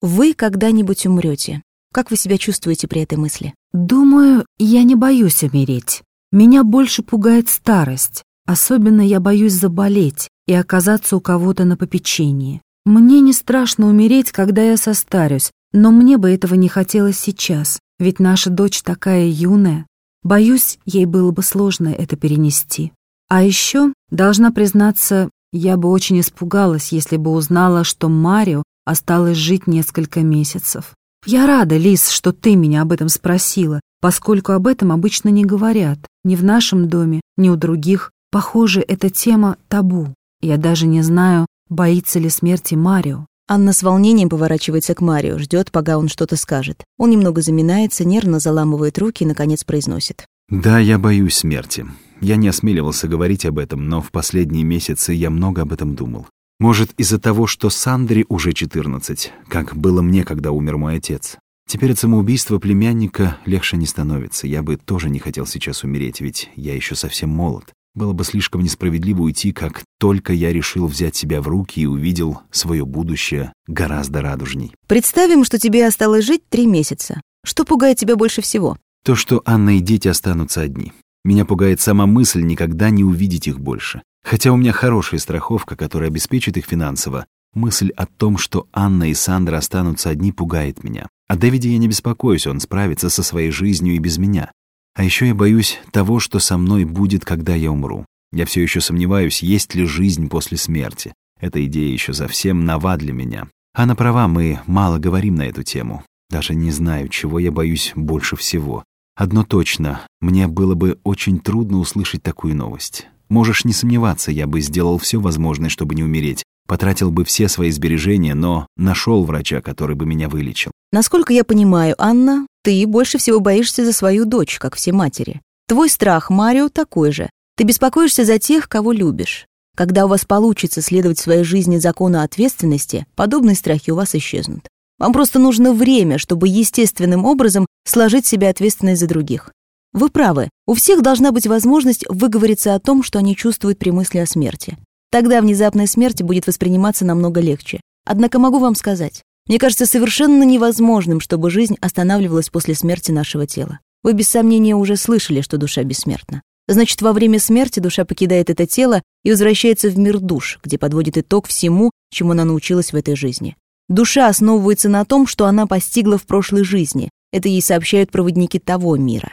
Вы когда-нибудь умрете. Как вы себя чувствуете при этой мысли? Думаю, я не боюсь умереть. Меня больше пугает старость. Особенно я боюсь заболеть и оказаться у кого-то на попечении. Мне не страшно умереть, когда я состарюсь, но мне бы этого не хотелось сейчас, ведь наша дочь такая юная. Боюсь, ей было бы сложно это перенести. А еще, должна признаться, я бы очень испугалась, если бы узнала, что Марио осталось жить несколько месяцев. Я рада, Лис, что ты меня об этом спросила, поскольку об этом обычно не говорят, ни в нашем доме, ни у других. Похоже, эта тема табу. Я даже не знаю, боится ли смерти Марио. Анна с волнением поворачивается к Марио, ждет, пока он что-то скажет. Он немного заминается, нервно заламывает руки и, наконец, произносит. «Да, я боюсь смерти. Я не осмеливался говорить об этом, но в последние месяцы я много об этом думал. Может, из-за того, что Сандре уже 14, как было мне, когда умер мой отец. Теперь от самоубийства племянника легче не становится. Я бы тоже не хотел сейчас умереть, ведь я еще совсем молод. Было бы слишком несправедливо уйти, как только я решил взять себя в руки и увидел свое будущее гораздо радужней. Представим, что тебе осталось жить три месяца. Что пугает тебя больше всего? То, что Анна и дети останутся одни. Меня пугает сама мысль никогда не увидеть их больше. Хотя у меня хорошая страховка, которая обеспечит их финансово, мысль о том, что Анна и Сандра останутся одни, пугает меня. О Дэвиде я не беспокоюсь, он справится со своей жизнью и без меня. А еще я боюсь того, что со мной будет, когда я умру. Я все еще сомневаюсь, есть ли жизнь после смерти. Эта идея еще совсем нова для меня. Она права, мы мало говорим на эту тему. Даже не знаю, чего я боюсь больше всего. Одно точно, мне было бы очень трудно услышать такую новость. Можешь не сомневаться, я бы сделал все возможное, чтобы не умереть. Потратил бы все свои сбережения, но нашел врача, который бы меня вылечил. Насколько я понимаю, Анна, ты больше всего боишься за свою дочь, как все матери. Твой страх, Марио, такой же. Ты беспокоишься за тех, кого любишь. Когда у вас получится следовать своей жизни закону ответственности, подобные страхи у вас исчезнут. Вам просто нужно время, чтобы естественным образом сложить себе ответственность за других. Вы правы, у всех должна быть возможность выговориться о том, что они чувствуют при мысли о смерти. Тогда внезапная смерть будет восприниматься намного легче. Однако могу вам сказать, мне кажется совершенно невозможным, чтобы жизнь останавливалась после смерти нашего тела. Вы без сомнения уже слышали, что душа бессмертна. Значит, во время смерти душа покидает это тело и возвращается в мир душ, где подводит итог всему, чему она научилась в этой жизни. Душа основывается на том, что она постигла в прошлой жизни. Это ей сообщают проводники того мира.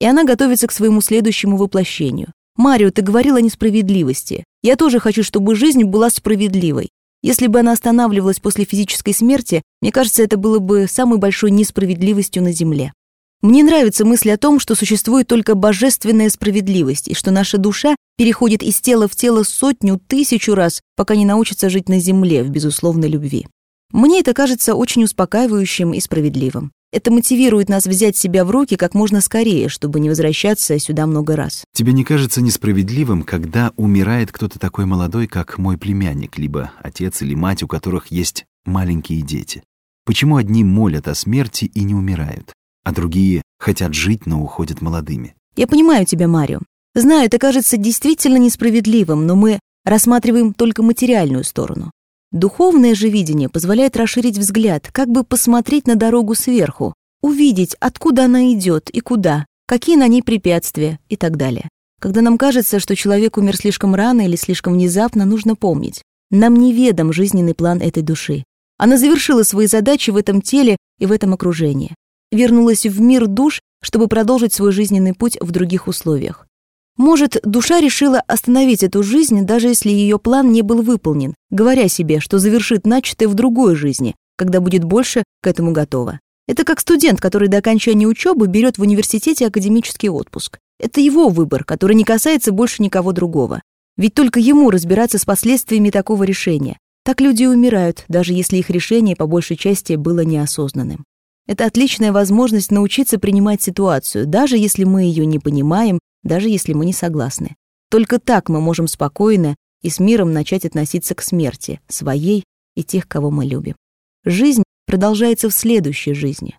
И она готовится к своему следующему воплощению. «Марио, ты говорил о несправедливости. Я тоже хочу, чтобы жизнь была справедливой. Если бы она останавливалась после физической смерти, мне кажется, это было бы самой большой несправедливостью на Земле. Мне нравится мысль о том, что существует только божественная справедливость, и что наша душа переходит из тела в тело сотню, тысячу раз, пока не научится жить на Земле в безусловной любви. Мне это кажется очень успокаивающим и справедливым. Это мотивирует нас взять себя в руки как можно скорее, чтобы не возвращаться сюда много раз. Тебе не кажется несправедливым, когда умирает кто-то такой молодой, как мой племянник, либо отец или мать, у которых есть маленькие дети? Почему одни молят о смерти и не умирают, а другие хотят жить, но уходят молодыми? Я понимаю тебя, Марио. Знаю, это кажется действительно несправедливым, но мы рассматриваем только материальную сторону. Духовное же видение позволяет расширить взгляд, как бы посмотреть на дорогу сверху, увидеть, откуда она идет и куда, какие на ней препятствия и так далее. Когда нам кажется, что человек умер слишком рано или слишком внезапно, нужно помнить. Нам неведом жизненный план этой души. Она завершила свои задачи в этом теле и в этом окружении. Вернулась в мир душ, чтобы продолжить свой жизненный путь в других условиях. Может, душа решила остановить эту жизнь, даже если ее план не был выполнен, говоря себе, что завершит начатое в другой жизни, когда будет больше к этому готова. Это как студент, который до окончания учебы берет в университете академический отпуск. Это его выбор, который не касается больше никого другого. Ведь только ему разбираться с последствиями такого решения. Так люди умирают, даже если их решение по большей части было неосознанным. Это отличная возможность научиться принимать ситуацию, даже если мы ее не понимаем даже если мы не согласны. Только так мы можем спокойно и с миром начать относиться к смерти, своей и тех, кого мы любим. Жизнь продолжается в следующей жизни.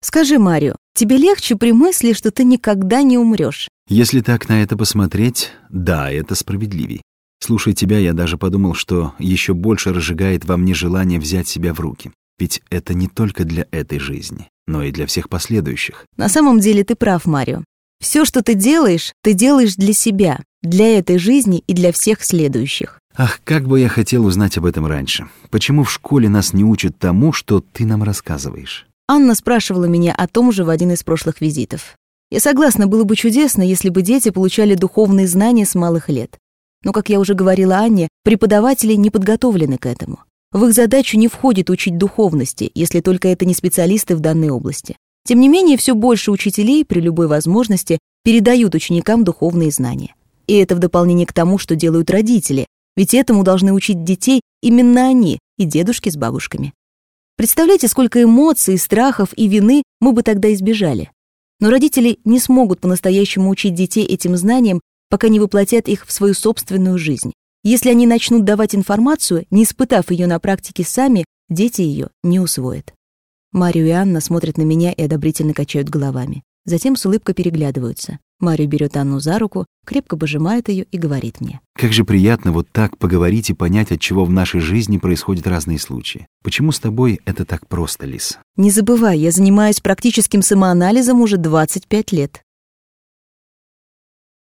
Скажи, Марио, тебе легче при мысли, что ты никогда не умрешь? Если так на это посмотреть, да, это справедливей. Слушая тебя, я даже подумал, что еще больше разжигает во мне желание взять себя в руки. Ведь это не только для этой жизни, но и для всех последующих. На самом деле ты прав, Марио. Все, что ты делаешь, ты делаешь для себя, для этой жизни и для всех следующих. Ах, как бы я хотел узнать об этом раньше. Почему в школе нас не учат тому, что ты нам рассказываешь? Анна спрашивала меня о том же в один из прошлых визитов. Я согласна, было бы чудесно, если бы дети получали духовные знания с малых лет. Но, как я уже говорила Анне, преподаватели не подготовлены к этому. В их задачу не входит учить духовности, если только это не специалисты в данной области. Тем не менее, все больше учителей при любой возможности передают ученикам духовные знания. И это в дополнение к тому, что делают родители, ведь этому должны учить детей именно они и дедушки с бабушками. Представляете, сколько эмоций, страхов и вины мы бы тогда избежали. Но родители не смогут по-настоящему учить детей этим знаниям, пока не воплотят их в свою собственную жизнь. Если они начнут давать информацию, не испытав ее на практике сами, дети ее не усвоят. Марио и Анна смотрят на меня и одобрительно качают головами. Затем с улыбкой переглядываются. Марио берет Анну за руку, крепко пожимает ее и говорит мне. Как же приятно вот так поговорить и понять, от чего в нашей жизни происходят разные случаи. Почему с тобой это так просто, Лис? Не забывай, я занимаюсь практическим самоанализом уже 25 лет.